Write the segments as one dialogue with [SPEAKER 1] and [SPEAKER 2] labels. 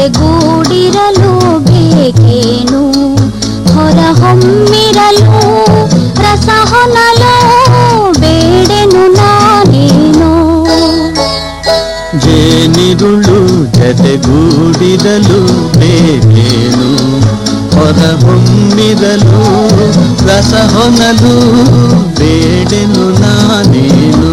[SPEAKER 1] ಜೊತೆಗೂಡಿರಲು ಬೇಕೇನು? ಹೊರಹೊಮ್ಮಿರಲು ರಸಹೊನಲು ಬೇಡೆನು ನಾನೇನು?
[SPEAKER 2] ಜೇನಿರುಳು ಜೊತೆಗೂಡಿರಲು ಬೇಕೇನು? ಹೊರಹೊಮ್ಮಿರಲು ರಸಹೊನಲು ಬೇಡೆನು ನಾನೇನು?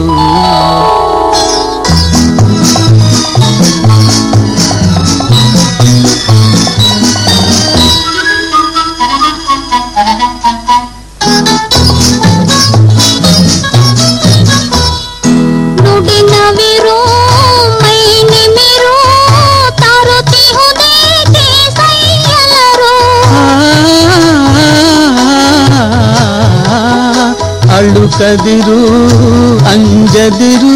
[SPEAKER 1] ಅಳುಕದಿರು ಅಂಜದಿರು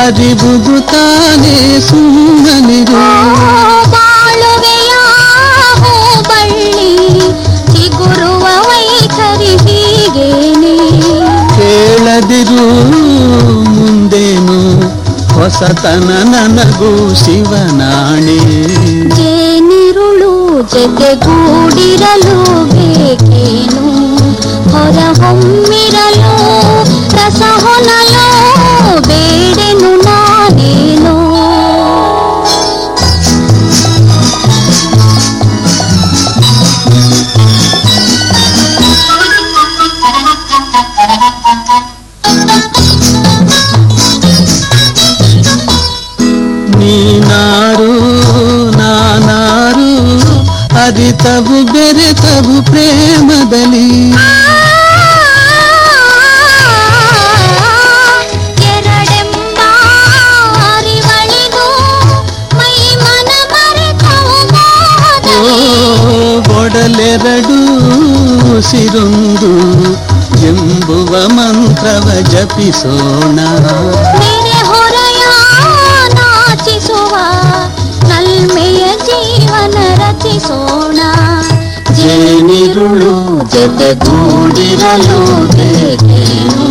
[SPEAKER 1] ಅರಿಬುದು ತಾನೇ ಸುಮ್ಮನಿರು.
[SPEAKER 2] ಬಾಳುವೆಯ ಬಳ್ಳಿ ಚಿಗುರುವ ವೈಖರಿ ಹೀಗೇನೆ.
[SPEAKER 1] ಕೇಳದಿರು ಮುಂದೇನು ಹೊಸತನ ನನಗೂ ಶಿವನಾಣಿ.
[SPEAKER 2] ಜೇನಿರುಳು ಜತೆಗೂಡಿರಲು ಬೇಕೇನು
[SPEAKER 1] ಅರಿತವು ಬೆರೆತವು ಪ್ರೇಮದಲ್ಲಿ
[SPEAKER 2] ಎರಡೆಂಬ ಅರಿವಳಿದು ಮೈ ಮನ ಮರೆತವು ಮೋಹದಲ್ಲಿ.
[SPEAKER 1] ಒಡಲೆರಡು ಸಿರೊಂದು ಎಂಬುವ ಮಂತ್ರವ ಜಪಿಸೋಣ
[SPEAKER 2] ನೆರೆ ಹೊರೆಯ ನಾಚಿಸುವ ನಲ್ಮೆಯ ಜೀವನ ರಚಿಸೋಣ
[SPEAKER 1] ಜೇನಿರುಳು ಜೊತೆಗೂಡಿರಲು ಬೇಕೇನು